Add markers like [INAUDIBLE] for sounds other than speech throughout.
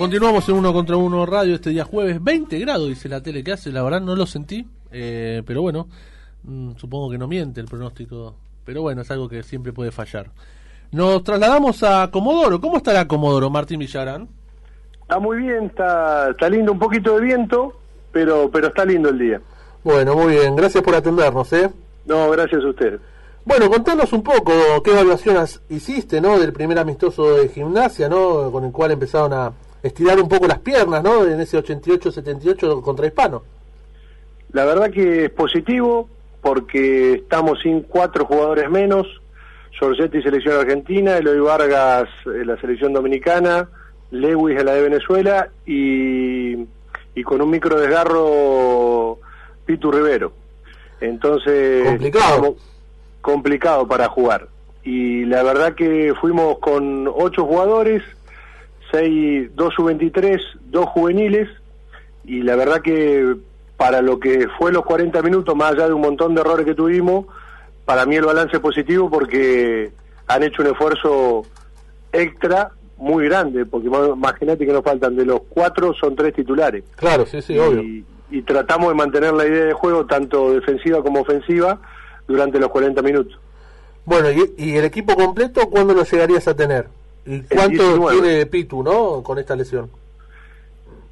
Continuamos en uno contra uno radio este día jueves, 20 grados dice la tele que hace, la verdad no lo sentí, eh, pero bueno, mm, supongo que no miente el pronóstico, pero bueno, es algo que siempre puede fallar. Nos trasladamos a Comodoro, ¿cómo estará Comodoro, Martín Villarán? Está muy bien, está, está lindo, un poquito de viento, pero, pero está lindo el día. Bueno, muy bien, gracias por atendernos, ¿eh? No, gracias a usted. Bueno, contanos un poco qué evaluación hiciste, ¿no? Del primer amistoso de gimnasia, ¿no? Con el cual empezaron a estirar un poco las piernas, ¿no? En ese 88-78 contra Hispano. La verdad que es positivo porque estamos sin cuatro jugadores menos. Sorgetti, selección argentina, Eloy Vargas, eh, la selección dominicana, Lewis, la de Venezuela y, y con un micro desgarro Pitu Rivero. Entonces, complicado. complicado para jugar. Y la verdad que fuimos con ocho jugadores, seis, dos sub-23, dos juveniles, y la verdad que para lo que fue los 40 minutos, más allá de un montón de errores que tuvimos, para mí el balance es positivo porque han hecho un esfuerzo extra muy grande, porque imagínate que nos faltan de los cuatro, son tres titulares. Claro, sí, sí, obvio. Y tratamos de mantener la idea de juego, tanto defensiva como ofensiva, durante los 40 minutos. Bueno, ¿y, y el equipo completo cuándo lo llegarías a tener? ¿Y cuánto tiene Pitu, no, con esta lesión?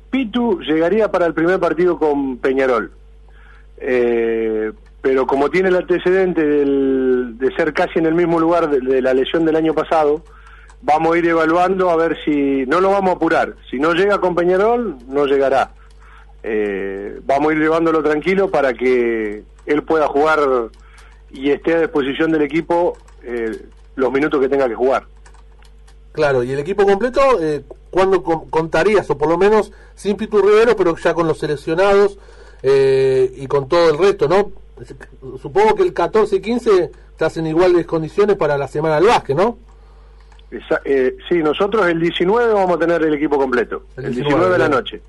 Pitu llegaría para el primer partido con Peñarol. Eh, pero como tiene el antecedente de ser casi en el mismo lugar de, la lesión del año pasado, vamos a ir evaluando a ver si no lo vamos a apurar. Si no llega con Peñarol, no llegará. Eh, vamos a ir llevándolo tranquilo para que él pueda jugar y esté a disposición del equipo eh, los minutos que tenga que jugar. Claro, y el equipo completo, eh, ¿cuándo contarías? O por lo menos sin Pitu Rivero, pero ya con los seleccionados eh, y con todo el resto, ¿no? Supongo que el 14 y 15 estás en iguales condiciones para la semana del básquet, ¿no? eh, sí, nosotros el 19 vamos a tener el equipo completo, el, 19, de la noche.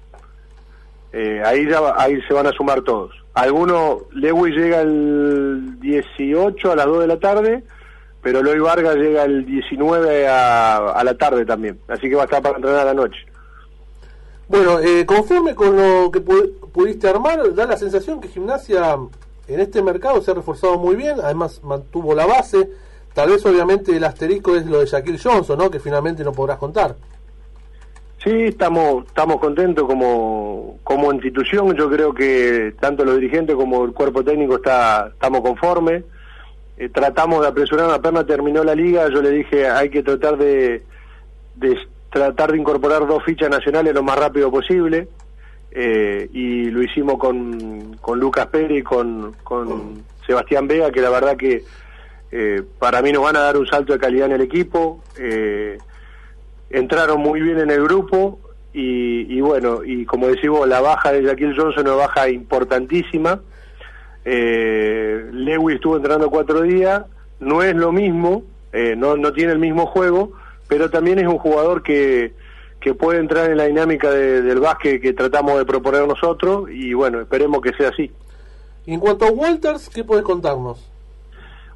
Eh, ahí, ya ahí se van a sumar todos. Algunos, Lewis llega el 18 a las 2 de la tarde pero Eloy Vargas llega el 19 a, la tarde también, así que va a estar para entrenar a la noche. Bueno, eh, conforme con lo que pudiste armar, da la sensación que Gimnasia en este mercado se ha reforzado muy bien, además mantuvo la base, tal vez obviamente el asterisco es lo de Shaquille Johnson, ¿no? que finalmente no podrás contar. Sí, estamos, estamos contentos como, como institución, yo creo que tanto los dirigentes como el cuerpo técnico está, estamos conformes eh, tratamos de apresurar, apenas terminó la liga, yo le dije hay que tratar de, tratar de incorporar dos fichas nacionales lo más rápido posible, eh, y lo hicimos con, con Lucas Pérez y con, con Sebastián Vega, que la verdad que eh, para mí nos van a dar un salto de calidad en el equipo, entraron muy bien en el grupo, y, y bueno, y como decimos, la baja de Jaquil Johnson es una baja importantísima, eh, Lewis estuvo entrenando cuatro días, no es lo mismo, eh, no, no tiene el mismo juego, pero también es un jugador que, que puede entrar en la dinámica del básquet que tratamos de proponer nosotros y bueno, esperemos que sea así. En cuanto a Walters, ¿qué puedes contarnos?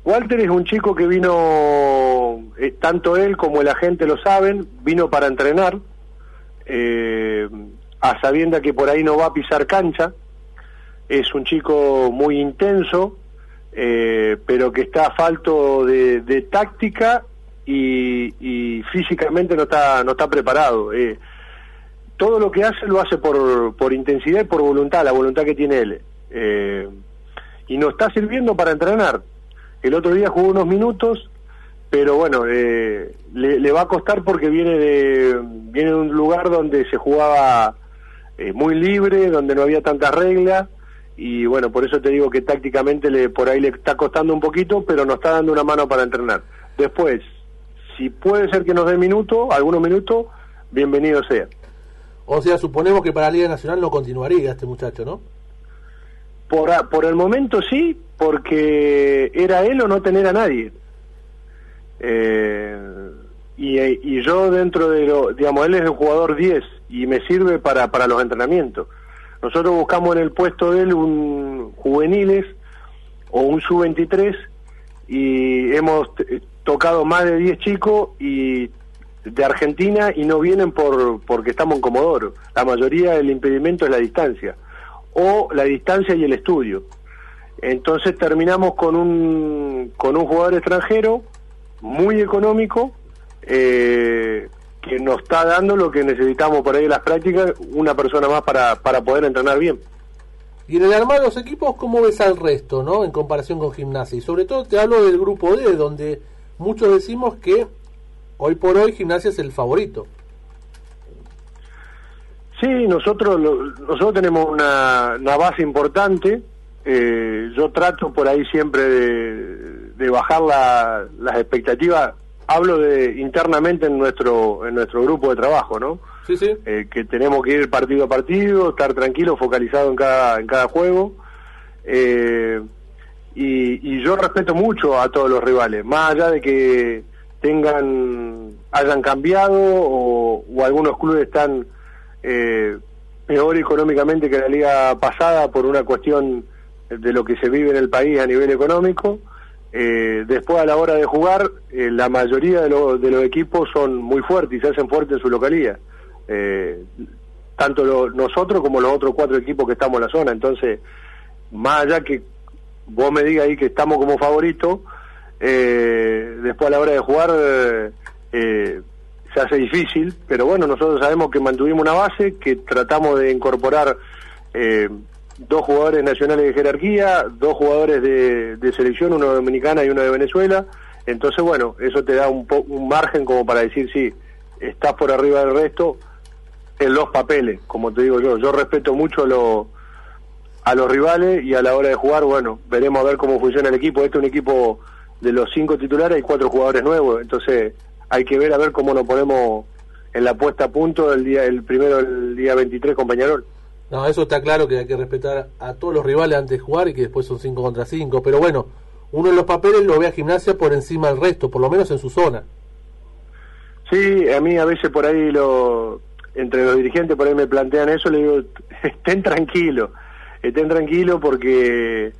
Walter es un chico que vino, eh, tanto él como el agente lo saben, vino para entrenar, eh, a sabienda que por ahí no va a pisar cancha, es un chico muy intenso, eh, pero que está falto de, táctica y, físicamente no está, no está preparado. Eh, todo lo que hace lo hace por, por intensidad y por voluntad, la voluntad que tiene él. Eh, y no está sirviendo para entrenar. El otro día jugó unos minutos, pero bueno, le, le, va a costar porque viene de, viene de un lugar donde se jugaba muy libre, donde no había tantas reglas y bueno, por eso te digo que tácticamente le, por ahí le está costando un poquito, pero nos está dando una mano para entrenar. Después, si puede ser que nos dé minutos, algunos minutos, bienvenido sea. O sea, suponemos que para la Liga Nacional no continuaría este muchacho, ¿no? Por, por el momento sí, porque era él o no tener a nadie. Eh, y, y, yo dentro de lo, digamos, él es el jugador 10 y me sirve para, para los entrenamientos. Nosotros buscamos en el puesto de él un juveniles o un sub-23 y hemos tocado más de 10 chicos y de Argentina y no vienen por porque estamos en Comodoro. La mayoría del impedimento es la distancia o la distancia y el estudio. Entonces terminamos con un con un jugador extranjero muy económico eh, que nos está dando lo que necesitamos por ahí en las prácticas, una persona más para, para poder entrenar bien. Y en el armado de los equipos, ¿cómo ves al resto, no? En comparación con Gimnasia. Y sobre todo te hablo del grupo D, donde muchos decimos que hoy por hoy Gimnasia es el favorito. Sí, nosotros nosotros tenemos una, base importante. Eh, yo trato por ahí siempre de, bajar las expectativas. Hablo de internamente en nuestro en nuestro grupo de trabajo, ¿no? Sí, sí. Eh, que tenemos que ir partido a partido, estar tranquilo, focalizado en cada en cada juego. Eh, y, y yo respeto mucho a todos los rivales, más allá de que tengan hayan cambiado o, algunos clubes están eh, peor económicamente que la liga pasada por una cuestión de lo que se vive en el país a nivel económico. Eh, después a la hora de jugar, eh, la mayoría de, de, los equipos son muy fuertes y se hacen fuertes en su localidad. Eh, tanto nosotros como los otros cuatro equipos que estamos en la zona. Entonces, más allá que vos me digas ahí que estamos como favoritos, eh, después a la hora de jugar eh, se hace difícil, pero bueno, nosotros sabemos que mantuvimos una base, que tratamos de incorporar dos jugadores nacionales de jerarquía, dos jugadores de, selección, uno dominicana y uno de Venezuela, entonces bueno, eso te da un, un margen como para decir, sí, estás por arriba del resto en los papeles, como te digo yo, yo respeto mucho lo, a los rivales y a la hora de jugar, bueno, veremos a ver cómo funciona el equipo, este es un equipo de los cinco titulares hay cuatro jugadores nuevos, entonces hay que ver a ver cómo nos ponemos en la puesta a punto el día el primero el día 23 compañero no eso está claro que hay que respetar a todos los rivales antes de jugar y que después son cinco contra cinco pero bueno uno en los papeles lo ve a gimnasia por encima del resto por lo menos en su zona sí a mí a veces por ahí lo entre los dirigentes por ahí me plantean eso le digo [LAUGHS] estén tranquilos estén tranquilos porque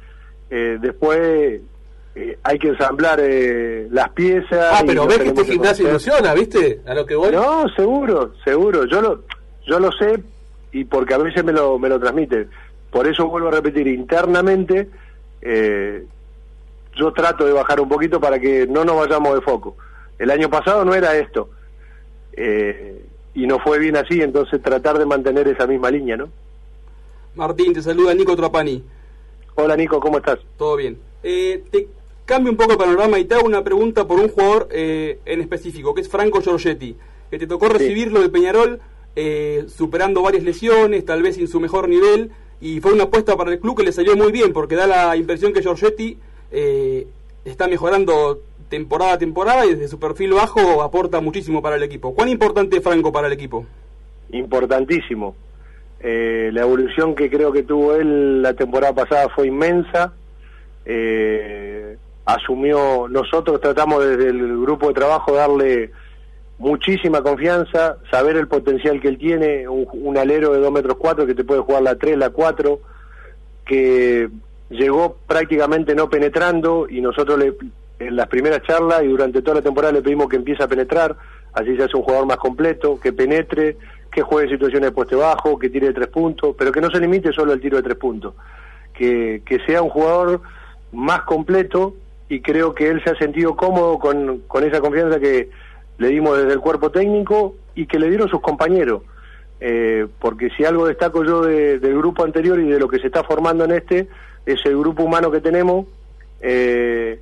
eh, después eh, hay que ensamblar eh, las piezas. Ah, pero ves que este gimnasio ilusiona, ¿viste? A lo que voy. No, seguro, seguro. Yo lo, yo lo sé y porque a veces me lo, me lo transmite. Por eso vuelvo a repetir, internamente eh, yo trato de bajar un poquito para que no nos vayamos de foco. El año pasado no era esto. y no fue bien así, entonces tratar de mantener esa misma línea, ¿no? Martín, te saluda Nico Trapani. Hola Nico, ¿cómo estás? Todo bien. Eh, te cambio un poco el panorama y te hago una pregunta por un jugador eh, en específico, que es Franco Giorgetti, que te tocó recibirlo de Peñarol, eh, superando varias lesiones, tal vez sin su mejor nivel, y fue una apuesta para el club que le salió muy bien, porque da la impresión que Giorgetti eh, está mejorando temporada a temporada y desde su perfil bajo aporta muchísimo para el equipo. ¿Cuán importante es Franco para el equipo? Importantísimo. la evolución que creo que tuvo él la temporada pasada fue inmensa. Eh, asumió, nosotros tratamos desde el grupo de trabajo darle muchísima confianza, saber el potencial que él tiene, un, alero de 2 metros 4 que te puede jugar la 3, la 4, que llegó prácticamente no penetrando y nosotros le, en las primeras charlas y durante toda la temporada le pedimos que empiece a penetrar, así se hace un jugador más completo, que penetre, que juegue en situaciones de poste bajo, que tire de tres puntos, pero que no se limite solo al tiro de tres puntos, que, que sea un jugador más completo y creo que él se ha sentido cómodo con, con esa confianza que le dimos desde el cuerpo técnico y que le dieron sus compañeros. Eh, porque si algo destaco yo del grupo anterior y de lo que se está formando en este, es el grupo humano que tenemos, eh,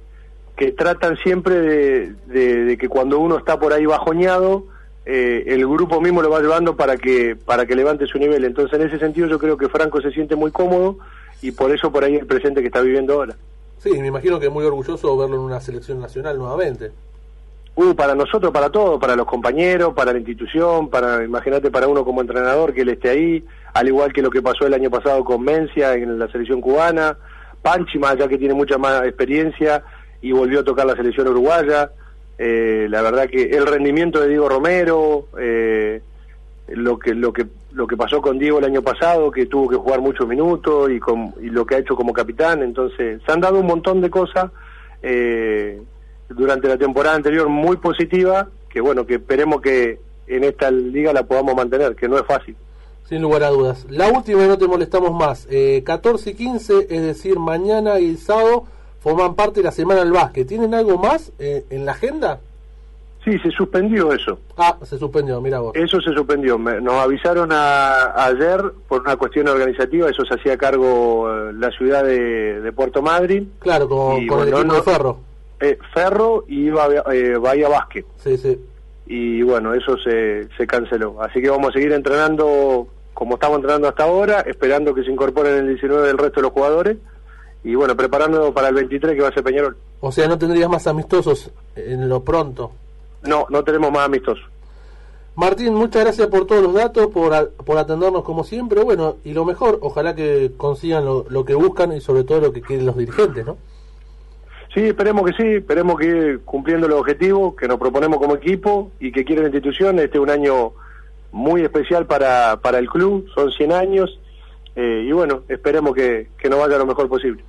que tratan siempre de, de, que cuando uno está por ahí bajoñado, eh, el grupo mismo lo va llevando para que, para que levante su nivel. Entonces, en ese sentido, yo creo que Franco se siente muy cómodo y por eso por ahí el presente que está viviendo ahora. Sí, me imagino que es muy orgulloso verlo en una selección nacional nuevamente. Para nosotros, para todos, para los compañeros, para la institución, para, imagínate, para uno como entrenador que él esté ahí, al igual que lo que pasó el año pasado con Mencia en la selección cubana, Panchi, más allá que tiene mucha más experiencia y volvió a tocar la selección uruguaya, eh, la verdad que el rendimiento de Diego Romero, eh, lo que lo que lo que pasó con Diego el año pasado, que tuvo que jugar muchos minutos y, con, y lo que ha hecho como capitán. Entonces, se han dado un montón de cosas eh, durante la temporada anterior muy positiva que bueno, que esperemos que en esta liga la podamos mantener, que no es fácil. Sin lugar a dudas. La última y no te molestamos más. Eh, 14 y 15, es decir, mañana y el sábado, forman parte de la Semana del Básquet. ¿Tienen algo más eh, en la agenda? Sí, se suspendió eso. Ah, se suspendió, mira vos. Eso se suspendió. Me- nos avisaron a- ayer por una cuestión organizativa, eso se hacía cargo eh, la ciudad de, de Puerto Madryn, Claro, con, el equipo no- de Ferro. Eh, Ferro y Bahía, eh, Bahía. Sí, sí. Y bueno, eso se, se canceló. Así que vamos a seguir entrenando como estamos entrenando hasta ahora, esperando que se incorporen el 19 del resto de los jugadores. Y bueno, preparándonos para el 23 que va a ser Peñarol. O sea, no tendrías más amistosos en lo pronto. No, no tenemos más amistosos. Martín, muchas gracias por todos los datos, por, por atendernos como siempre. Bueno, y lo mejor, ojalá que consigan lo, lo que buscan y sobre todo lo que quieren los dirigentes, ¿no? Sí, esperemos que sí, esperemos que cumpliendo los objetivos que nos proponemos como equipo y que quiere la institución. Este es un año muy especial para, para el club, son 100 años eh, y bueno, esperemos que, que nos vaya lo mejor posible.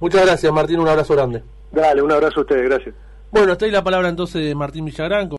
Muchas gracias, Martín, un abrazo grande. Dale, un abrazo a ustedes, gracias. Bueno, hasta ahí la palabra entonces de Martín Villagrán.